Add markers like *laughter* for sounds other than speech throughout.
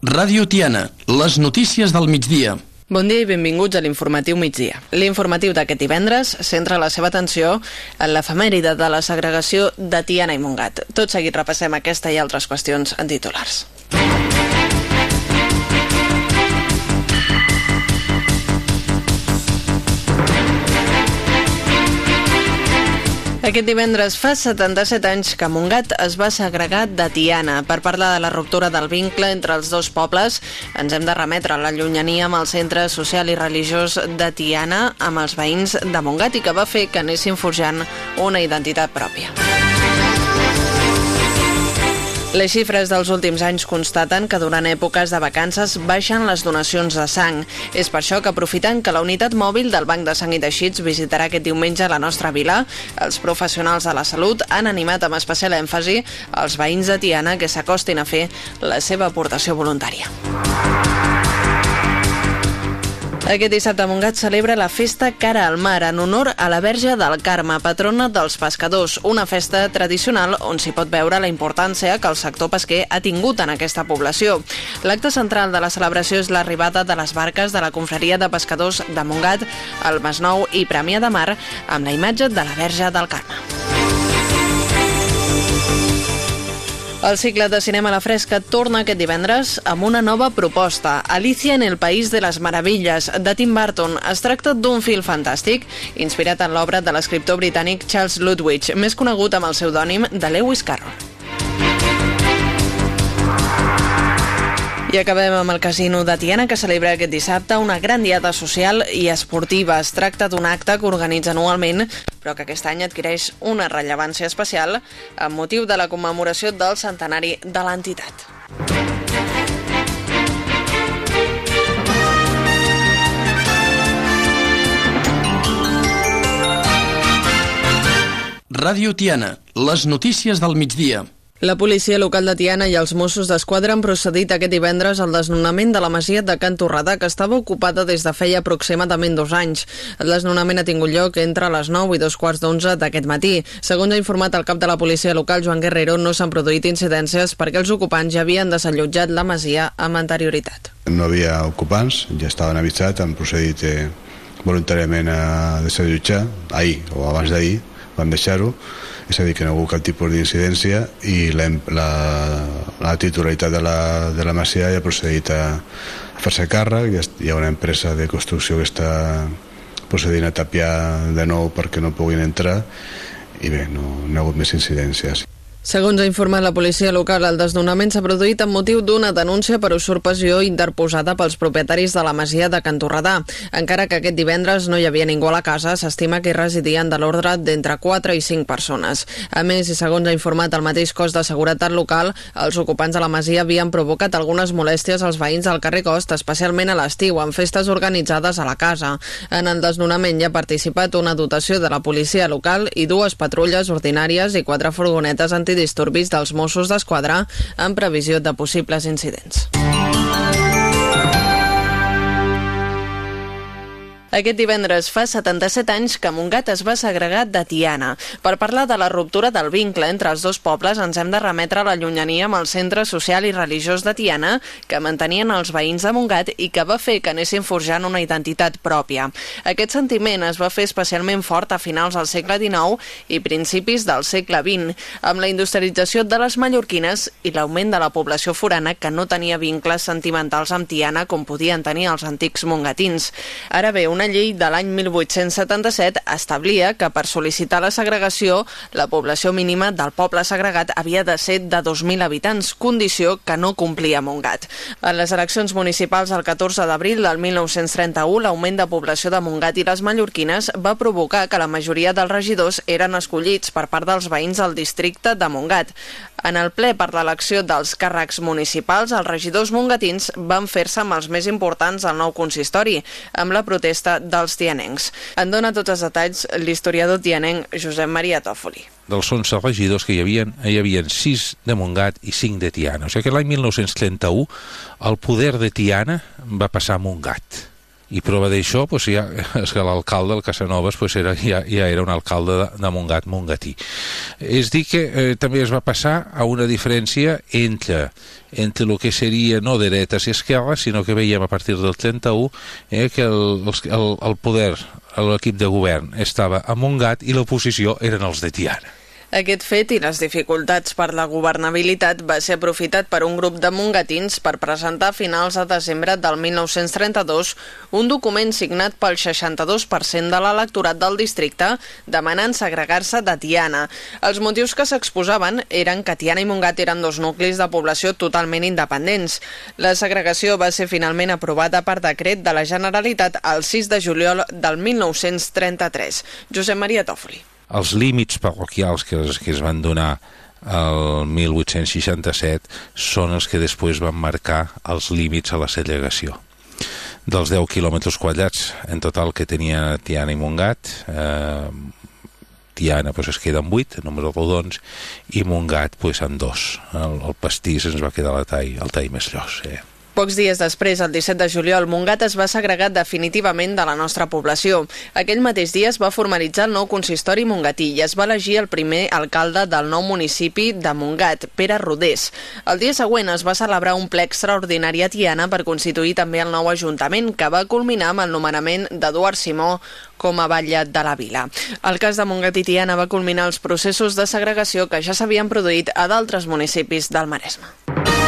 Ràdio Tiana, les notícies del migdia. Bon dia i benvinguts a l'informatiu migdia. L'informatiu d'aquest divendres centra la seva atenció en l'efemèride de la segregació de Tiana i Montgat. Tot seguit repassem aquesta i altres qüestions en titulars. Aquest divendres fa 77 anys que Montgat es va segregar de Tiana. Per parlar de la ruptura del vincle entre els dos pobles, ens hem de remetre a la llunyania amb el centre social i religiós de Tiana amb els veïns de Montgat i que va fer que anessin forjant una identitat pròpia. Les xifres dels últims anys constaten que durant èpoques de vacances baixen les donacions de sang. És per això que, aprofitant que la unitat mòbil del Banc de Sang i Teixits visitarà aquest diumenge la nostra vila, els professionals de la salut han animat amb especial èmfasi els veïns de Tiana que s'acostin a fer la seva aportació voluntària. Aquest dissabte Montgat celebra la festa Cara al Mar en honor a la Verge del Carme, patrona dels pescadors, una festa tradicional on s'hi pot veure la importància que el sector pesquer ha tingut en aquesta població. L'acte central de la celebració és l'arribada de les barques de la confraria de pescadors de Montgat, el Masnou i Premià de Mar amb la imatge de la Verge del Carme. El cicle de cinema a la fresca torna aquest divendres amb una nova proposta, Alicia en el País de les Meravilles, de Tim Burton. Es tracta d'un film fantàstic, inspirat en l'obra de l'escriptor britànic Charles Ludwig, més conegut amb el pseudònim de Lewis Carroll. I acabem amb el casino de Tiana, que celebra aquest dissabte una gran diada social i esportiva. Es tracta d'un acte que organitza anualment, però que aquest any adquireix una rellevància especial amb motiu de la commemoració del centenari de l'entitat. Ràdio Tiana, les notícies del migdia. La policia local de Tiana i els Mossos d'Esquadra han procedit aquest divendres al desnonament de la masia de Can Torredà, que estava ocupada des de feia aproximadament dos anys. El desnonament ha tingut lloc entre les 9 i dos quarts d'onze d'aquest matí. Segons ha informat el cap de la policia local, Joan Guerrero, no s'han produït incidències perquè els ocupants ja havien desallotjat la masia amb anterioritat. No havia ocupants, ja estaven avisats, han procedit eh, voluntàriament a desallotjar, ahir o abans d'ahir, van deixar-ho, és a dir, que no hi ha hagut cap tipus d'incidència i la, la, la titularitat de la, de la Masia ja ha procedit a, a fer-se càrrec, hi ha una empresa de construcció que està procedint a tapiar de nou perquè no puguin entrar i bé, no, no hi ha hagut més incidències. Segons ha informat la policia local, el desnonament s'ha produït amb motiu d'una denúncia per usurpació interposada pels propietaris de la masia de Cantorredà. Encara que aquest divendres no hi havia ningú a la casa, s'estima que hi residien de l'ordre d'entre 4 i 5 persones. A més, i segons ha informat el mateix cos de seguretat local, els ocupants de la masia havien provocat algunes molèsties als veïns del carrer Cost, especialment a l'estiu, en festes organitzades a la casa. En el desnonament hi ha participat una dotació de la policia local i dues patrulles ordinàries i quatre furgonetes anti antidisturbis dels Mossos d'Esquadra en previsió de possibles incidents. Aquest divendres fa 77 anys que Montgat es va segregar de Tiana. Per parlar de la ruptura del vincle entre els dos pobles ens hem de remetre a la llunyania amb el centre social i religiós de Tiana que mantenien els veïns de Montgat i que va fer que anessin forjant una identitat pròpia. Aquest sentiment es va fer especialment fort a finals del segle XIX i principis del segle XX, amb la industrialització de les mallorquines i l'augment de la població forana que no tenia vincles sentimentals amb Tiana com podien tenir els antics mongatins. Ara bé, una una llei de l'any 1877 establia que per sol·licitar la segregació la població mínima del poble segregat havia de ser de 2.000 habitants, condició que no complia Montgat. En les eleccions municipals del 14 d'abril del 1931, l'augment de població de Montgat i les mallorquines va provocar que la majoria dels regidors eren escollits per part dels veïns del districte de Montgat. En el ple per l'elecció dels càrrecs municipals, els regidors mongatins van fer-se amb els més importants del nou consistori, amb la protesta dels tianencs. En dona tots els detalls l'historiador tianenc Josep Maria Tòfoli. Dels 11 regidors que hi havia, hi havia 6 de Montgat i 5 de Tiana. O sigui que l'any 1931 el poder de Tiana va passar a Montgat I prova d'això, pues, ja, *laughs* és que l'alcalde, el Casanovas, pues, era, ja, ja era un alcalde de, de Montgat, Montgatí. És dir que eh, també es va passar a una diferència entre entre el que seria no dretes i esquerres, sinó que veiem a partir del 31 eh, que el, el, el poder, l'equip de govern estava a Montgat i l'oposició eren els de Tiana. Aquest fet i les dificultats per la governabilitat va ser aprofitat per un grup de mongatins per presentar a finals de desembre del 1932 un document signat pel 62% de l'electorat del districte demanant segregar-se de Tiana. Els motius que s'exposaven eren que Tiana i Montgat eren dos nuclis de població totalment independents. La segregació va ser finalment aprovada per decret de la Generalitat el 6 de juliol del 1933. Josep Maria Tòfoli els límits parroquials que es, que es van donar el 1867 són els que després van marcar els límits a la segregació dels 10 quilòmetres quadrats en total que tenia Tiana i Montgat eh, Tiana pues, es queda amb 8, números rodons i Montgat pues, amb 2 el, el pastís ens va quedar la tall, el tall més llos eh. Pocs dies després, el 17 de juliol, Montgat es va segregar definitivament de la nostra població. Aquell mateix dia es va formalitzar el nou consistori mongatí i es va elegir el primer alcalde del nou municipi de Montgat, Pere Rodés. El dia següent es va celebrar un ple extraordinari a Tiana per constituir també el nou ajuntament, que va culminar amb el nomenament d'Eduard Simó com a batlle de la vila. El cas de Montgat i Tiana va culminar els processos de segregació que ja s'havien produït a d'altres municipis del Maresme.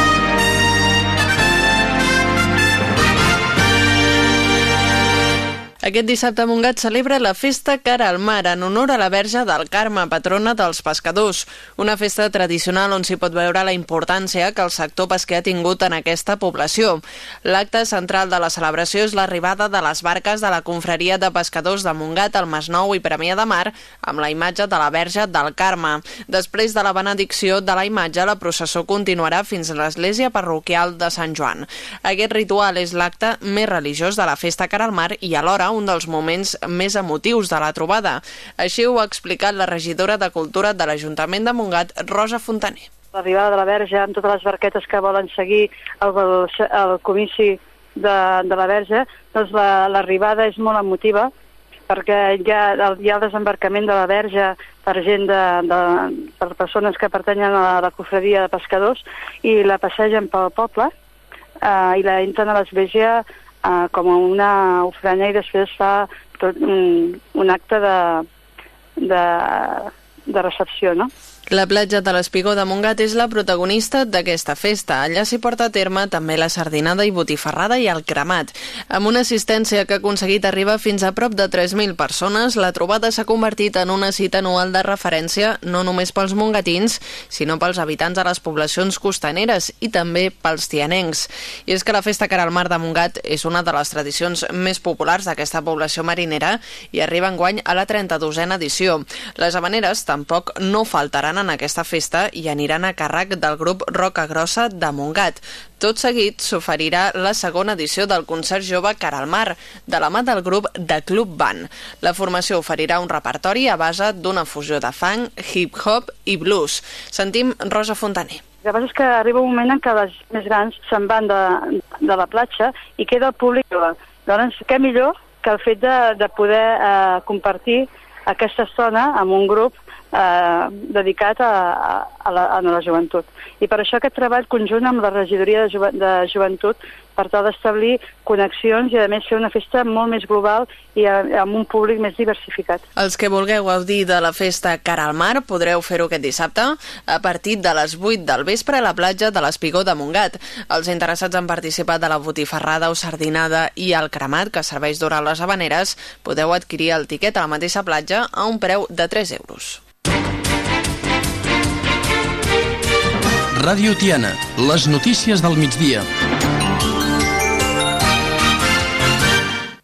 Aquest dissabte Montgat celebra la festa Cara al Mar en honor a la Verge del Carme, patrona dels pescadors. Una festa tradicional on s'hi pot veure la importància que el sector pesquer ha tingut en aquesta població. L'acte central de la celebració és l'arribada de les barques de la confraria de pescadors de Montgat al Masnou i Premià de Mar amb la imatge de la Verge del Carme. Després de la benedicció de la imatge, la processó continuarà fins a l'església parroquial de Sant Joan. Aquest ritual és l'acte més religiós de la festa Cara al Mar i alhora un dels moments més emotius de la trobada. Així ho ha explicat la regidora de Cultura de l'Ajuntament de Montgat, Rosa Fontaner. L'arribada de la Verge amb totes les barquetes que volen seguir el, el, el comici de, de la Verge, doncs l'arribada la, és molt emotiva perquè hi ha, hi ha el desembarcament de la Verge per gent de, de, per persones que pertanyen a la, la cofradia de pescadors i la passegen pel poble eh, i la entren a l'església uh, com a una ofrena i després fa tot un, un acte de, de, de recepció, no? La platja de l'Espigó de Montgat és la protagonista d'aquesta festa. Allà s'hi porta a terme també la sardinada i botifarrada i el cremat. Amb una assistència que ha aconseguit arribar fins a prop de 3.000 persones, la trobada s'ha convertit en una cita anual de referència no només pels mongatins, sinó pels habitants de les poblacions costaneres i també pels tianencs. I és que la festa cara al mar de Montgat és una de les tradicions més populars d'aquesta població marinera i arriba enguany a la 32a edició. Les habaneres tampoc no faltaran en aquesta festa i aniran a càrrec del grup Roca Grossa de Montgat. Tot seguit s'oferirà la segona edició del concert jove Cara al Mar, de la mà del grup de Club Band. La formació oferirà un repertori a base d'una fusió de funk, hip-hop i blues. Sentim Rosa Fontaner. El que que arriba un moment en què les més grans se'n van de, de la platja i queda el públic Llavors, què millor que el fet de, de poder eh, compartir aquesta estona amb un grup eh, dedicat a, a, la, a la joventut. I per això aquest treball conjunt amb la regidoria de, de joventut per tal d'establir connexions i a més fer una festa molt més global i amb un públic més diversificat. Els que vulgueu gaudir de la festa Cara al Mar podreu fer-ho aquest dissabte a partir de les 8 del vespre a la platja de l'Espigó de Montgat. Els interessats en participar de la botifarrada o sardinada i el cremat que serveix durant les habaneres podeu adquirir el tiquet a la mateixa platja a un preu de 3 euros. Ràdio Tiana, les notícies del migdia.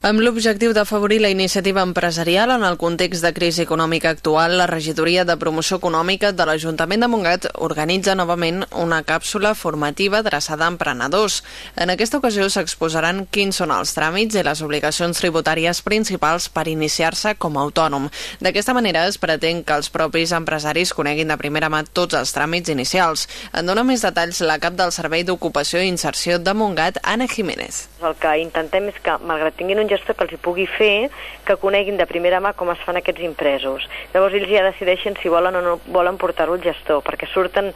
Amb l'objectiu d'afavorir la iniciativa empresarial en el context de crisi econòmica actual, la Regidoria de Promoció Econòmica de l'Ajuntament de Montgat organitza novament una càpsula formativa adreçada a emprenedors. En aquesta ocasió s'exposaran quins són els tràmits i les obligacions tributàries principals per iniciar-se com a autònom. D'aquesta manera es pretén que els propis empresaris coneguin de primera mà tots els tràmits inicials. En dona més detalls la cap del Servei d'Ocupació i Inserció de Montgat, Anna Jiménez. El que intentem és que, malgrat tinguin un gestor que els hi pugui fer, que coneguin de primera mà com es fan aquests impresos. Llavors ells ja decideixen si volen o no volen portar-ho al gestor, perquè surten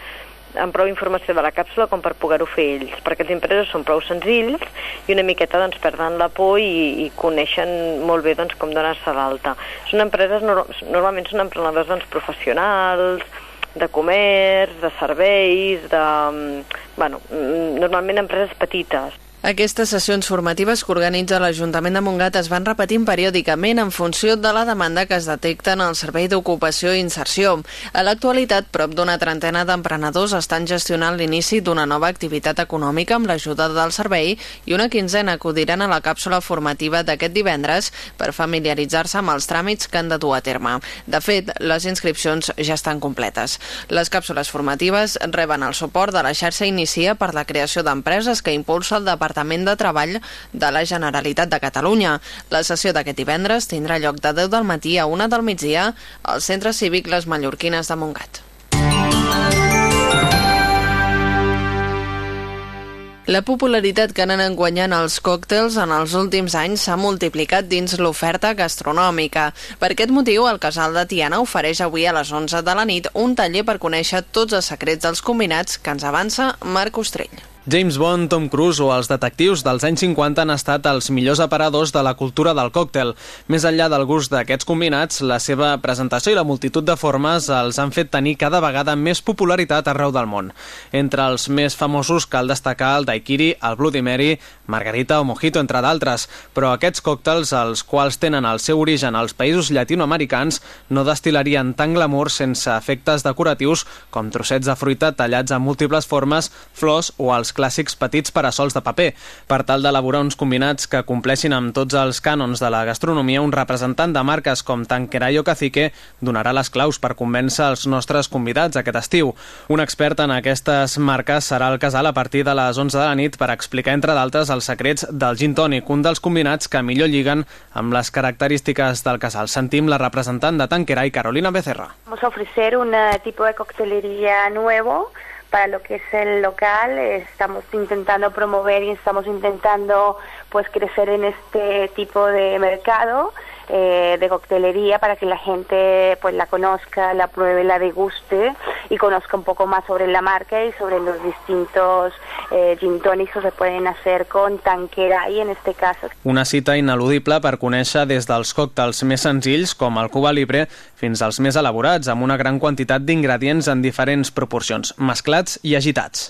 amb prou informació de la càpsula com per poder-ho fer ells, perquè els impresos són prou senzills i una miqueta doncs, perden la por i, i coneixen molt bé doncs, com donar-se d'alta. Són empreses, normalment són emprenedors doncs, professionals, de comerç, de serveis, de, mm, bueno, mm, normalment empreses petites. Aquestes sessions formatives que organitza l'Ajuntament de Montgat es van repetint periòdicament en funció de la demanda que es detecta en el Servei d'Ocupació i Inserció. A l'actualitat, prop d'una trentena d'emprenedors estan gestionant l'inici d'una nova activitat econòmica amb l'ajuda del servei i una quinzena acudiran a la càpsula formativa d'aquest divendres per familiaritzar-se amb els tràmits que han de dur a terme. De fet, les inscripcions ja estan completes. Les càpsules formatives reben el suport de la xarxa Inicia per la creació d'empreses que impulsa el Departament Departament de Treball de la Generalitat de Catalunya. La sessió d'aquest divendres tindrà lloc de 10 del matí a 1 del migdia al Centre Cívic Les Mallorquines de Montgat. La popularitat que anat guanyant els còctels en els últims anys s'ha multiplicat dins l'oferta gastronòmica. Per aquest motiu, el Casal de Tiana ofereix avui a les 11 de la nit un taller per conèixer tots els secrets dels combinats que ens avança Marc Ostrell. James Bond, Tom Cruise o els detectius dels anys 50 han estat els millors aparadors de la cultura del còctel. Més enllà del gust d'aquests combinats, la seva presentació i la multitud de formes els han fet tenir cada vegada més popularitat arreu del món. Entre els més famosos cal destacar el daiquiri, el Bloody Mary, margarita o mojito, entre d'altres, però aquests còctels, els quals tenen el seu origen als països llatinoamericans, no destil·larien tant glamour sense efectes decoratius com trossets de fruita tallats en múltiples formes, flors o els clàssics petits parasols de paper. Per tal d'elaborar uns combinats que compleixin amb tots els cànons de la gastronomia, un representant de marques com Tanqueray o Cacique donarà les claus per convèncer els nostres convidats aquest estiu. Un expert en aquestes marques serà al casal a partir de les 11 de la nit per explicar, entre d'altres, els secrets del gin tònic, un dels combinats que millor lliguen amb les característiques del casal. Sentim la representant de Tanqueray, Carolina Becerra. Vamos a ofrecer un tipo de coctelería nuevo para lo que es el local. Estamos intentando promover y estamos intentando pues crecer en este tipo de mercado eh, de coctelería para que la gente pues la conozca, la pruebe, la deguste y conozca un poco más sobre la marca y sobre los distintos eh, gin tònics que se pueden hacer con Tanqueray en este caso. Una cita ineludible per conèixer des dels còctels més senzills com el Cuba Libre fins als més elaborats amb una gran quantitat d'ingredients en diferents proporcions, mesclats i agitats.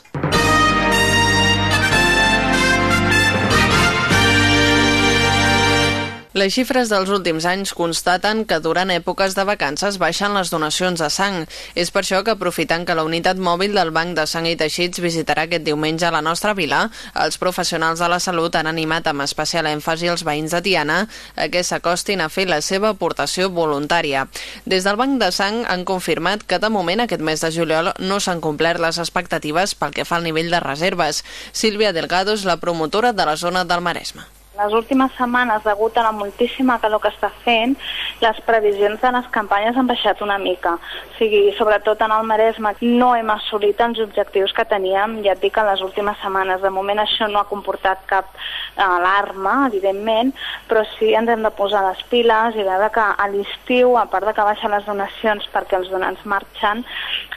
Les xifres dels últims anys constaten que durant èpoques de vacances baixen les donacions de sang. És per això que, aprofitant que la unitat mòbil del Banc de Sang i Teixits visitarà aquest diumenge la nostra vila, els professionals de la salut han animat amb especial èmfasi els veïns de Tiana a que s'acostin a fer la seva aportació voluntària. Des del Banc de Sang han confirmat que de moment aquest mes de juliol no s'han complert les expectatives pel que fa al nivell de reserves. Sílvia Delgado és la promotora de la zona del Maresme. Les últimes setmanes, degut a la moltíssima calor que està fent, les previsions de les campanyes han baixat una mica. O sigui, sobretot en el Maresme no hem assolit els objectius que teníem, ja et dic, en les últimes setmanes. De moment això no ha comportat cap alarma, evidentment, però sí ens hem de posar les piles i veure que a l'estiu, a part de que baixen les donacions perquè els donants marxen,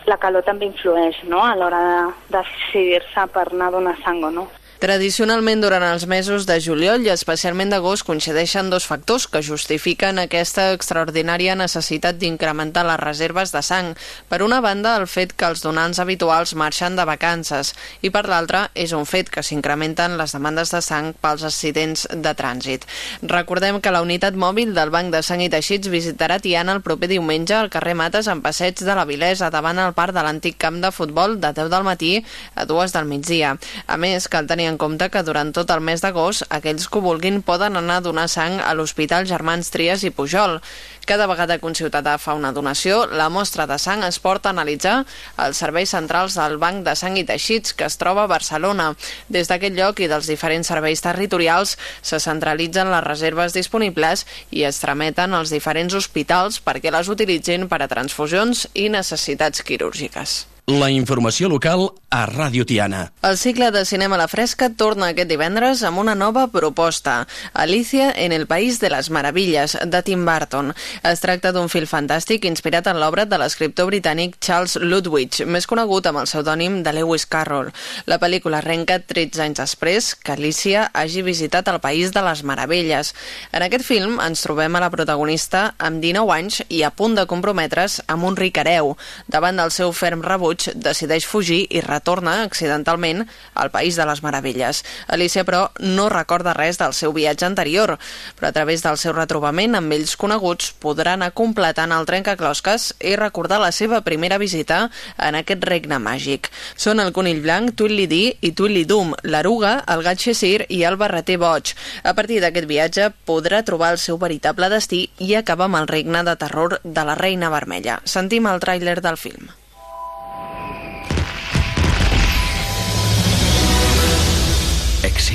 la calor també influeix no? a l'hora de, de decidir-se per anar a donar sang o no. Tradicionalment, durant els mesos de juliol i especialment d'agost coincideixen dos factors que justifiquen aquesta extraordinària necessitat d'incrementar les reserves de sang. Per una banda, el fet que els donants habituals marxen de vacances i per l'altra és un fet que s'incrementen les demandes de sang pels accidents de trànsit. Recordem que la unitat mòbil del Banc de Sang i Teixits visitarà Tiana el proper diumenge al carrer Mates en passeig de la Vilesa davant el parc de l'antic camp de futbol de 10 del matí a 2 del migdia. A més, cal tenir tenir en compte que durant tot el mes d'agost aquells que vulguin poden anar a donar sang a l'Hospital Germans Trias i Pujol. Cada vegada que un ciutadà fa una donació, la mostra de sang es porta a analitzar als serveis centrals del Banc de Sang i Teixits que es troba a Barcelona. Des d'aquest lloc i dels diferents serveis territorials se centralitzen les reserves disponibles i es trameten als diferents hospitals perquè les utilitzin per a transfusions i necessitats quirúrgiques. La informació local a Ràdio Tiana. El cicle de cinema a la fresca torna aquest divendres amb una nova proposta, Alicia en el País de les Meravilles, de Tim Burton. Es tracta d'un film fantàstic inspirat en l'obra de l'escriptor britànic Charles Ludwig, més conegut amb el pseudònim de Lewis Carroll. La pel·lícula arrenca 13 anys després que Alicia hagi visitat el País de les Meravelles. En aquest film ens trobem a la protagonista amb 19 anys i a punt de comprometre's amb un ric hereu. Davant del seu ferm rebuig, decideix fugir i retorna accidentalment al País de les Meravelles. Alicia, però, no recorda res del seu viatge anterior, però a través del seu retrobament amb ells coneguts podrà anar completant el trencaclosques i recordar la seva primera visita en aquest regne màgic. Són el conill blanc, Tweedledee i Tweedledum, l'eruga, el gat Xessir i el barreter boig. A partir d'aquest viatge podrà trobar el seu veritable destí i acabar amb el regne de terror de la Reina Vermella. Sentim el tràiler del film.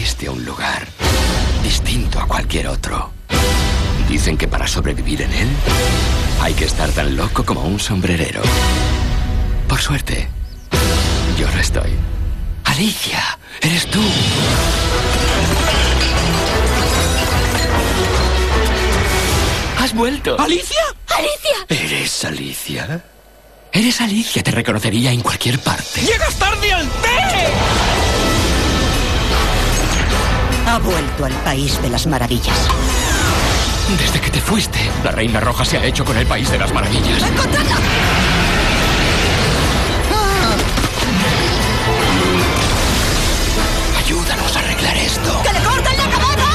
Existe un lugar distinto a cualquier otro. Dicen que para sobrevivir en él hay que estar tan loco como un sombrerero. Por suerte, yo lo estoy. Alicia, eres tú. Has vuelto. ¿Alicia? ¡Alicia! ¿Eres Alicia? Eres Alicia, te reconocería en cualquier parte. ¡Llegas tarde al té! Ha vuelto al país de las maravillas. Desde que te fuiste, la Reina Roja se ha hecho con el País de las Maravillas. ¡Encontradla! Ayúdanos a arreglar esto. ¡Que le corten la cabeza!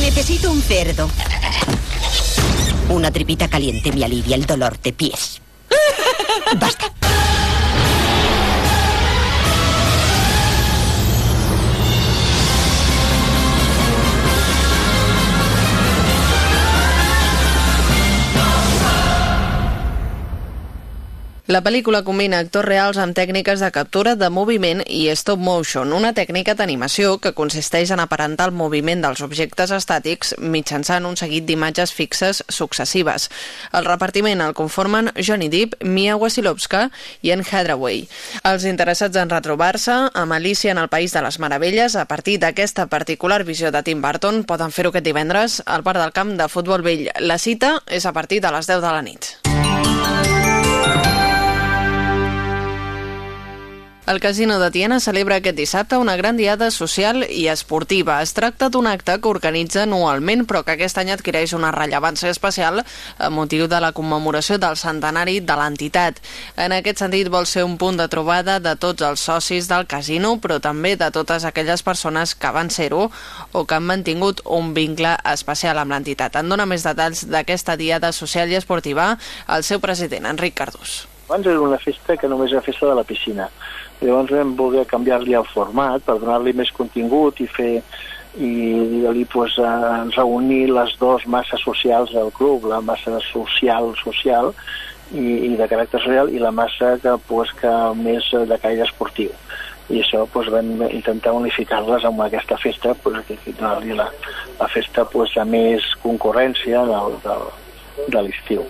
Necesito un cerdo. Una tripita caliente me alivia el dolor de pies. *laughs* Basta. La pel·lícula combina actors reals amb tècniques de captura de moviment i stop motion, una tècnica d'animació que consisteix en aparentar el moviment dels objectes estàtics mitjançant un seguit d'imatges fixes successives. El repartiment el conformen Johnny Depp, Mia Wasilowska i Anne Hathaway. Els interessats en retrobar-se amb Alicia en el País de les Meravelles a partir d'aquesta particular visió de Tim Burton poden fer-ho aquest divendres al Parc del Camp de Futbol Vell. La cita és a partir de les 10 de la nit. El Casino de Tiana celebra aquest dissabte una gran diada social i esportiva. Es tracta d'un acte que organitza anualment, però que aquest any adquireix una rellevància especial a motiu de la commemoració del centenari de l'entitat. En aquest sentit, vol ser un punt de trobada de tots els socis del casino, però també de totes aquelles persones que van ser-ho o que han mantingut un vincle especial amb l'entitat. En dona més detalls d'aquesta diada social i esportiva el seu president, Enric Cardús. Abans era una festa que només era festa de la piscina. Llavors vam voler canviar-li el format per donar-li més contingut i fer i dir-li pues, eh, reunir les dues masses socials del club, la massa social social i, i de caràcter social i la massa que, pues, que més de caire esportiu. I això pues, vam intentar unificar-les amb aquesta festa que donar-li la, la festa pues, a més concurrència del, del, de l'estiu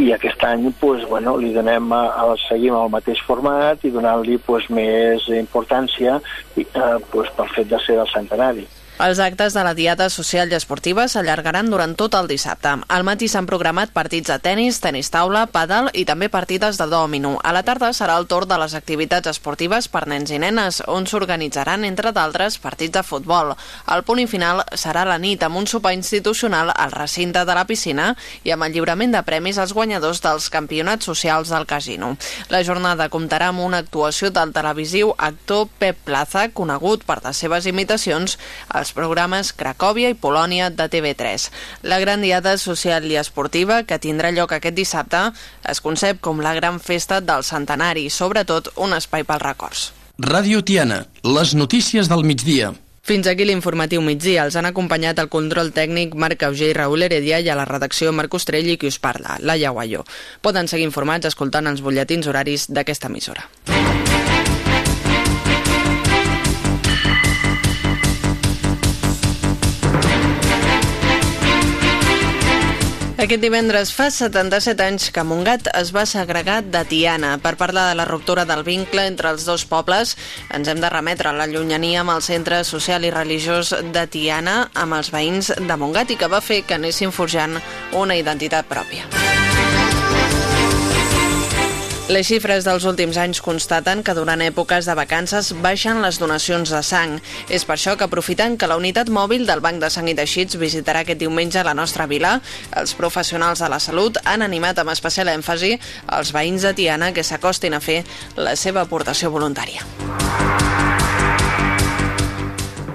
i aquest any pues, bueno, li donem a, a, seguim el mateix format i donant-li pues, més importància i, eh, pues, pel fet de ser el centenari. Els actes de la Diada Social i Esportiva s'allargaran durant tot el dissabte. Al matí s'han programat partits de tennis, tenis taula, pàdel i també partides de dòmino. A la tarda serà el torn de les activitats esportives per nens i nenes, on s'organitzaran, entre d'altres, partits de futbol. El punt final serà la nit amb un sopar institucional al recinte de la piscina i amb el lliurament de premis als guanyadors dels campionats socials del casino. La jornada comptarà amb una actuació del televisiu actor Pep Plaza, conegut per les seves imitacions als els programes Cracòvia i Polònia de TV3. La gran diada social i esportiva que tindrà lloc aquest dissabte es concep com la gran festa del centenari, sobretot un espai pels records. Ràdio Tiana, les notícies del migdia. Fins aquí l'informatiu migdia. Els han acompanyat el control tècnic Marc Auger i Raül Heredia i a la redacció Marc Ostrell i qui us parla, Laia Guaió. Poden seguir informats escoltant els butlletins horaris d'aquesta emissora. Aquest divendres fa 77 anys que Montgat es va segregar de Tiana. Per parlar de la ruptura del vincle entre els dos pobles, ens hem de remetre a la llunyania amb el centre social i religiós de Tiana amb els veïns de Montgat i que va fer que anessin forjant una identitat pròpia. Les xifres dels últims anys constaten que durant èpoques de vacances baixen les donacions de sang. És per això que, aprofitant que la unitat mòbil del Banc de Sang i Teixits visitarà aquest diumenge la nostra vila, els professionals de la salut han animat amb especial èmfasi els veïns de Tiana que s'acostin a fer la seva aportació voluntària.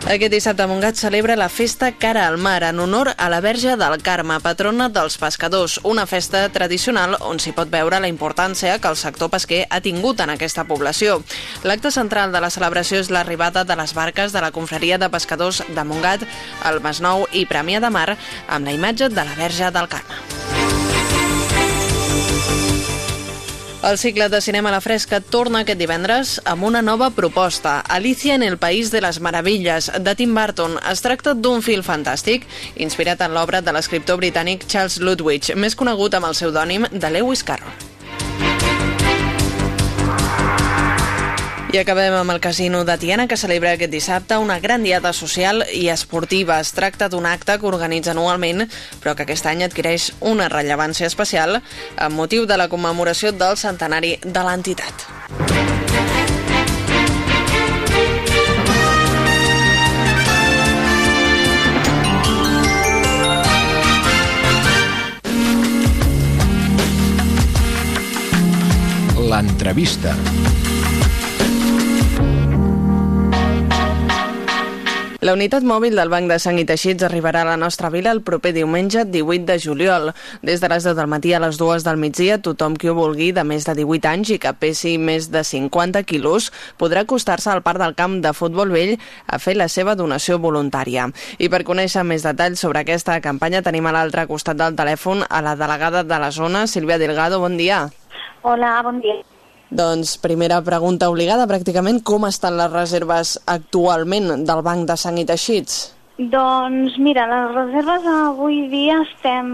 Aquest dissabte Montgat celebra la festa Cara al Mar en honor a la Verge del Carme, patrona dels pescadors, una festa tradicional on s'hi pot veure la importància que el sector pesquer ha tingut en aquesta població. L'acte central de la celebració és l'arribada de les barques de la confraria de pescadors de Montgat, el Masnou i Premià de Mar amb la imatge de la Verge del Carme. El cicle de cinema a la fresca torna aquest divendres amb una nova proposta, Alicia en el País de les Meravilles, de Tim Burton. Es tracta d'un film fantàstic inspirat en l'obra de l'escriptor britànic Charles Ludwig, més conegut amb el pseudònim de Lewis Carroll. I acabem amb el casino de Tiana, que celebra aquest dissabte una gran diada social i esportiva. Es tracta d'un acte que organitza anualment, però que aquest any adquireix una rellevància especial amb motiu de la commemoració del centenari de l'entitat. L'entrevista. La unitat mòbil del Banc de Sang i Teixits arribarà a la nostra vila el proper diumenge 18 de juliol. Des de les 10 del matí a les 2 del migdia, tothom qui ho vulgui de més de 18 anys i que pesi més de 50 quilos podrà acostar-se al Parc del Camp de Futbol Vell a fer la seva donació voluntària. I per conèixer més detalls sobre aquesta campanya tenim a l'altre costat del telèfon a la delegada de la zona, Sílvia Delgado. Bon dia. Hola, bon dia. Doncs primera pregunta obligada, pràcticament, com estan les reserves actualment del Banc de Sang i Teixits? Doncs mira, les reserves avui dia estem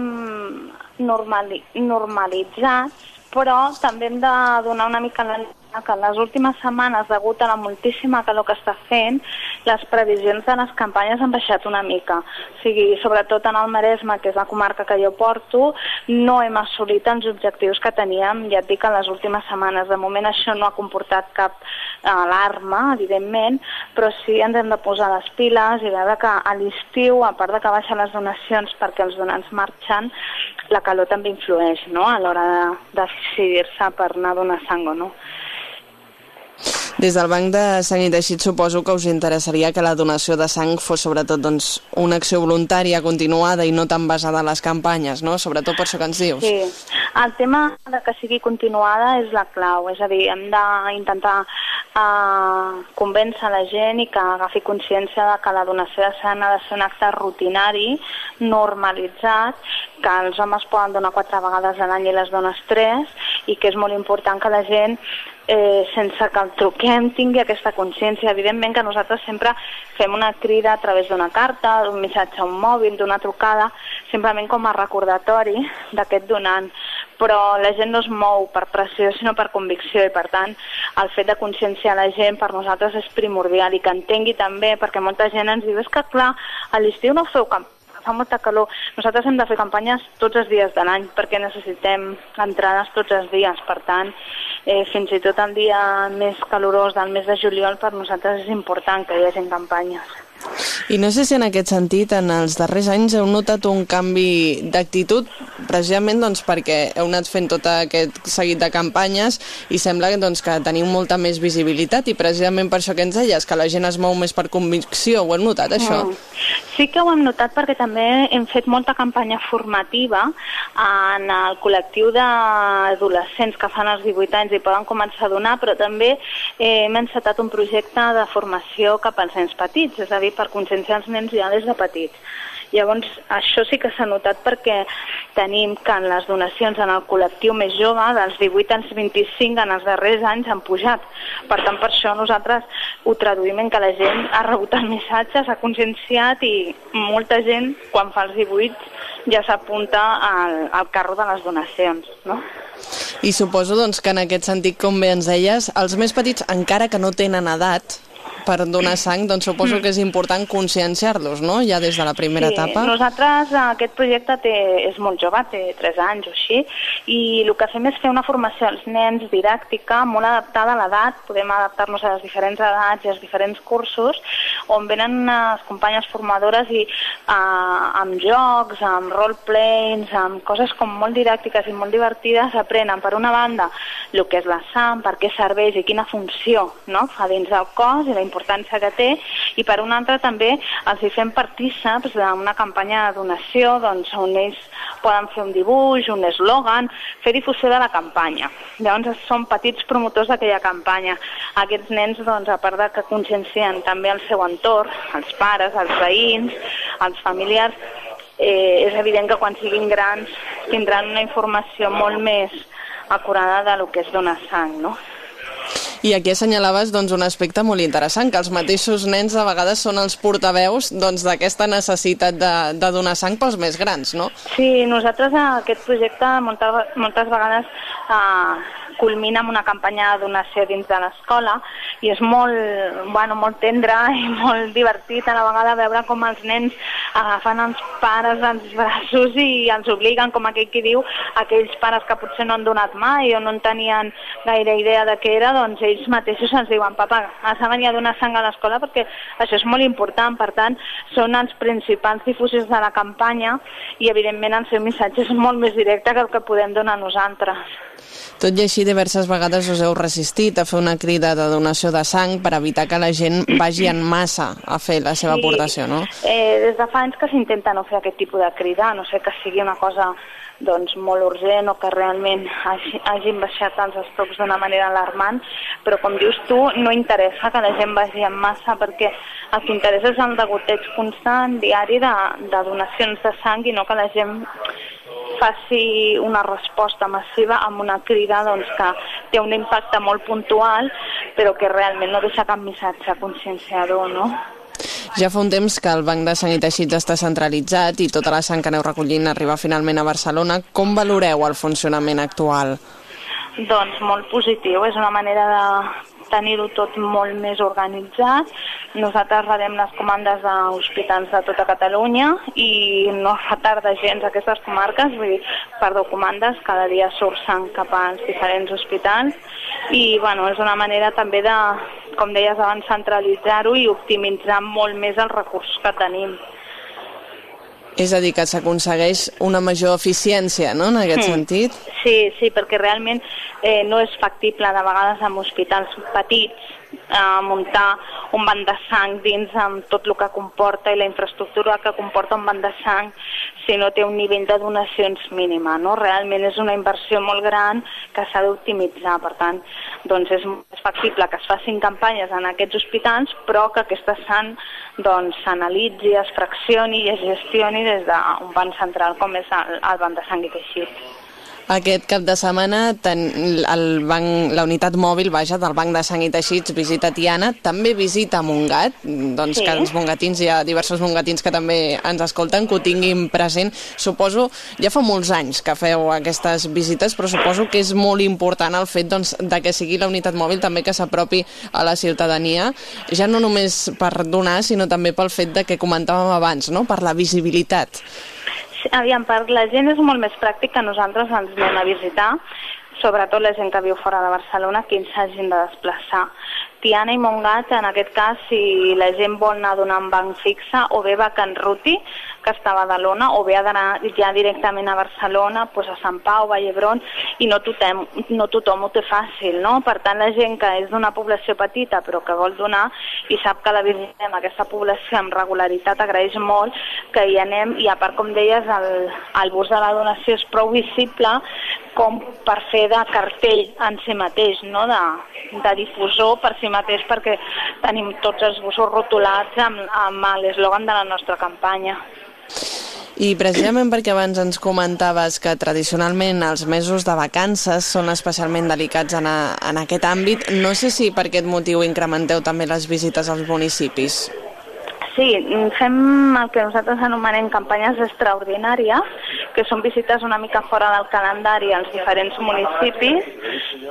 normali normalitzats, però també hem de donar una mica la que en les últimes setmanes, degut a la moltíssima calor que està fent, les previsions de les campanyes han baixat una mica. O sigui, sobretot en el Maresme, que és la comarca que jo porto, no hem assolit els objectius que teníem, ja et dic, en les últimes setmanes. De moment això no ha comportat cap alarma, evidentment, però sí ens hem de posar les piles i veure que a l'estiu, a part de que baixen les donacions perquè els donants marxen, la calor també influeix no? a l'hora de, de decidir-se per anar a donar sang o no. Des del Banc de Sang i Teixit suposo que us interessaria que la donació de sang fos sobretot doncs, una acció voluntària continuada i no tan basada en les campanyes, no? Sobretot per això que ens dius. Sí, el tema de que sigui continuada és la clau, és a dir, hem d'intentar uh, convèncer la gent i que agafi consciència de que la donació de sang ha de ser un acte rutinari, normalitzat, que els homes poden donar quatre vegades a l'any i les dones tres, i que és molt important que la gent eh, sense que el truquem tingui aquesta consciència. Evidentment que nosaltres sempre fem una crida a través d'una carta, d'un missatge a un mòbil, d'una trucada, simplement com a recordatori d'aquest donant. Però la gent no es mou per pressió, sinó per convicció, i per tant el fet de conscienciar la gent per nosaltres és primordial i que entengui també, perquè molta gent ens diu és que clar, a l'estiu no feu camp fa molta calor. Nosaltres hem de fer campanyes tots els dies de l'any perquè necessitem entrades tots els dies. Per tant, eh, fins i tot el dia més calorós del mes de juliol per nosaltres és important que hi hagi campanyes. I no sé si en aquest sentit, en els darrers anys, heu notat un canvi d'actitud, precisament doncs, perquè heu anat fent tot aquest seguit de campanyes i sembla doncs, que teniu molta més visibilitat i precisament per això que ens deies, que la gent es mou més per convicció. Ho heu notat, això? Mm. Sí que ho hem notat perquè també hem fet molta campanya formativa en el col·lectiu d'adolescents que fan els 18 anys i poden començar a donar, però també eh, hem encetat un projecte de formació cap als nens petits, és a dir, per conscienciar els nens ja des de petits. Llavors, això sí que s'ha notat perquè tenim que en les donacions en el col·lectiu més jove, dels 18 als 25 en els darrers anys han pujat. Per tant, per això nosaltres ho traduïm en que la gent ha rebut el missatge, s'ha conscienciat i molta gent, quan fa els 18, ja s'apunta al, al carro de les donacions, no? I suposo doncs, que en aquest sentit, com bé ens deies, els més petits, encara que no tenen edat, per donar sang, doncs suposo que és important conscienciar-los, no?, ja des de la primera sí, etapa. nosaltres aquest projecte té, és molt jove, té 3 anys o així, i el que fem és fer una formació als nens didàctica molt adaptada a l'edat, podem adaptar-nos a les diferents edats i als diferents cursos, on venen les companyes formadores i uh, amb jocs, amb roleplays, amb coses com molt didàctiques i molt divertides, aprenen per una banda el que és la sang, per què serveix i quina funció no? fa dins del cos i la importància que té, i per una altra també els hi fem partíceps d'una campanya de donació doncs, on ells poden fer un dibuix, un eslògan, fer difusió de la campanya. Llavors són petits promotors d'aquella campanya. Aquests nens, doncs, a part de que consciencien també el seu entorn, els pares, els veïns, els familiars, eh, és evident que quan siguin grans tindran una informació molt més acurada de lo que és donar sang, no? I aquí assenyalaves doncs, un aspecte molt interessant, que els mateixos nens a vegades són els portaveus doncs, d'aquesta doncs, necessitat de, de donar sang pels més grans, no? Sí, nosaltres aquest projecte moltes, moltes vegades eh, culmina amb una campanya de donació dins de l'escola i és molt, bueno, molt tendre *laughs* i molt divertit a la vegada veure com els nens agafen els pares als braços i els obliguen, com aquell qui diu, aquells pares que potser no han donat mai o no en tenien gaire idea de què era, doncs ells mateixos ens diuen, papa, has de venir a donar sang a l'escola perquè això és molt important, per tant, són els principals difusors de la campanya i evidentment el seu missatge és molt més directe que el que podem donar nosaltres. Tot i així, diverses vegades us heu resistit a fer una crida de donació de sang per evitar que la gent vagi en massa a fer la seva sí. aportació, no? Eh, des de fa anys que s'intenta no fer aquest tipus de crida, no sé que sigui una cosa doncs, molt urgent o que realment hagi, hagin baixat els estocs d'una manera alarmant, però com dius tu, no interessa que la gent vagi en massa perquè el que interessa és el degoteig constant, diari de, de donacions de sang i no que la gent faci una resposta massiva amb una crida doncs, que té un impacte molt puntual però que realment no deixa cap missatge conscienciador, no? Ja fa un temps que el Banc de Sang i Teixits està centralitzat i tota la sang que aneu recollint arriba finalment a Barcelona. Com valoreu el funcionament actual? Doncs molt positiu, és una manera de tenir-ho tot molt més organitzat. Nosaltres rebem les comandes d'hospitals de tota Catalunya i no retarda gens aquestes comarques, vull dir, per comandes, cada dia surt sang cap als diferents hospitals i bueno, és una manera també de, com deies abans, centralitzar-ho i optimitzar molt més els recursos que tenim. És a dir, que s'aconsegueix una major eficiència, no?, en aquest mm. sentit? Sí, sí, perquè realment eh, no és factible de vegades en hospitals petits eh, muntar un banc de sang dins amb tot el que comporta i la infraestructura que comporta un banc de sang si no té un nivell de donacions mínima. No? Realment és una inversió molt gran que s'ha d'optimitzar. Per tant, doncs és, factible que es facin campanyes en aquests hospitals, però que aquesta sang doncs, s'analitzi, doncs, es fraccioni i es gestioni des d'un banc central com és el, el banc de sang i teixit. Aquest cap de setmana ten, el banc, la unitat mòbil vaja, del Banc de Sang i Teixits visita Tiana, també visita Montgat, doncs sí. que els mongatins, hi ha diversos mongatins que també ens escolten, que ho tinguin present. Suposo, ja fa molts anys que feu aquestes visites, però suposo que és molt important el fet doncs, de que sigui la unitat mòbil també que s'apropi a la ciutadania, ja no només per donar, sinó també pel fet de que comentàvem abans, no? per la visibilitat aviam, per la gent és molt més pràctic que nosaltres ens anem a visitar, sobretot la gent que viu fora de Barcelona, que ens hagin de desplaçar. Tiana i Montgat, en aquest cas, si la gent vol anar a donar un banc fixe o bé va que en ruti, que està a Badalona o bé ha d'anar ja directament a Barcelona, pues a Sant Pau, a Llebron, i no tothom, no tothom ho té fàcil, no? Per tant, la gent que és d'una població petita però que vol donar i sap que la visitem aquesta població amb regularitat agraeix molt que hi anem i a part, com deies, el, el bus de la donació és prou visible com per fer de cartell en si mateix, no? de, de difusor per si mateix, perquè tenim tots els busos rotulats amb, amb l'eslògan de la nostra campanya. I precisament perquè abans ens comentaves que tradicionalment els mesos de vacances són especialment delicats en, a, en aquest àmbit, no sé si per aquest motiu incrementeu també les visites als municipis. Sí, fem el que nosaltres anomenem campanyes extraordinàries, que són visites una mica fora del calendari als diferents municipis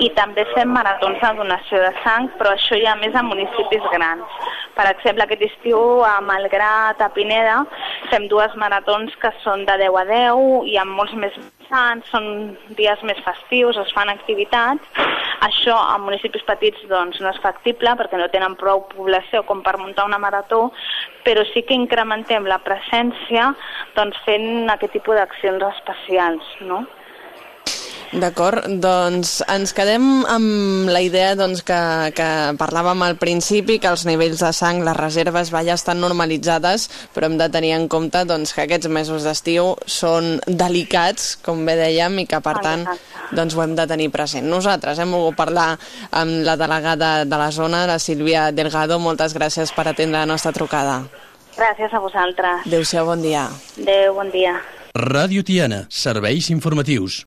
i també fem maratons de donació de sang, però això ja més a municipis grans. Per exemple, aquest estiu a Malgrat, a Pineda, fem dues maratons que són de 10 a 10 i amb molts més sants, són dies més festius, es fan activitats. Això a municipis petits doncs, no és factible perquè no tenen prou població com per muntar una marató, però sí que incrementem la presència doncs, fent aquest tipus d'accions especials. No? D'acord, doncs ens quedem amb la idea doncs, que, que parlàvem al principi, que els nivells de sang, les reserves ja estan normalitzades, però hem de tenir en compte doncs, que aquests mesos d'estiu són delicats, com bé dèiem, i que per tant doncs, ho hem de tenir present. Nosaltres hem volgut parlar amb la delegada de la zona, la Sílvia Delgado. Moltes gràcies per atendre la nostra trucada. Gràcies a vosaltres. Adéu-siau, bon dia. Adéu, bon dia. Ràdio Tiana, serveis informatius.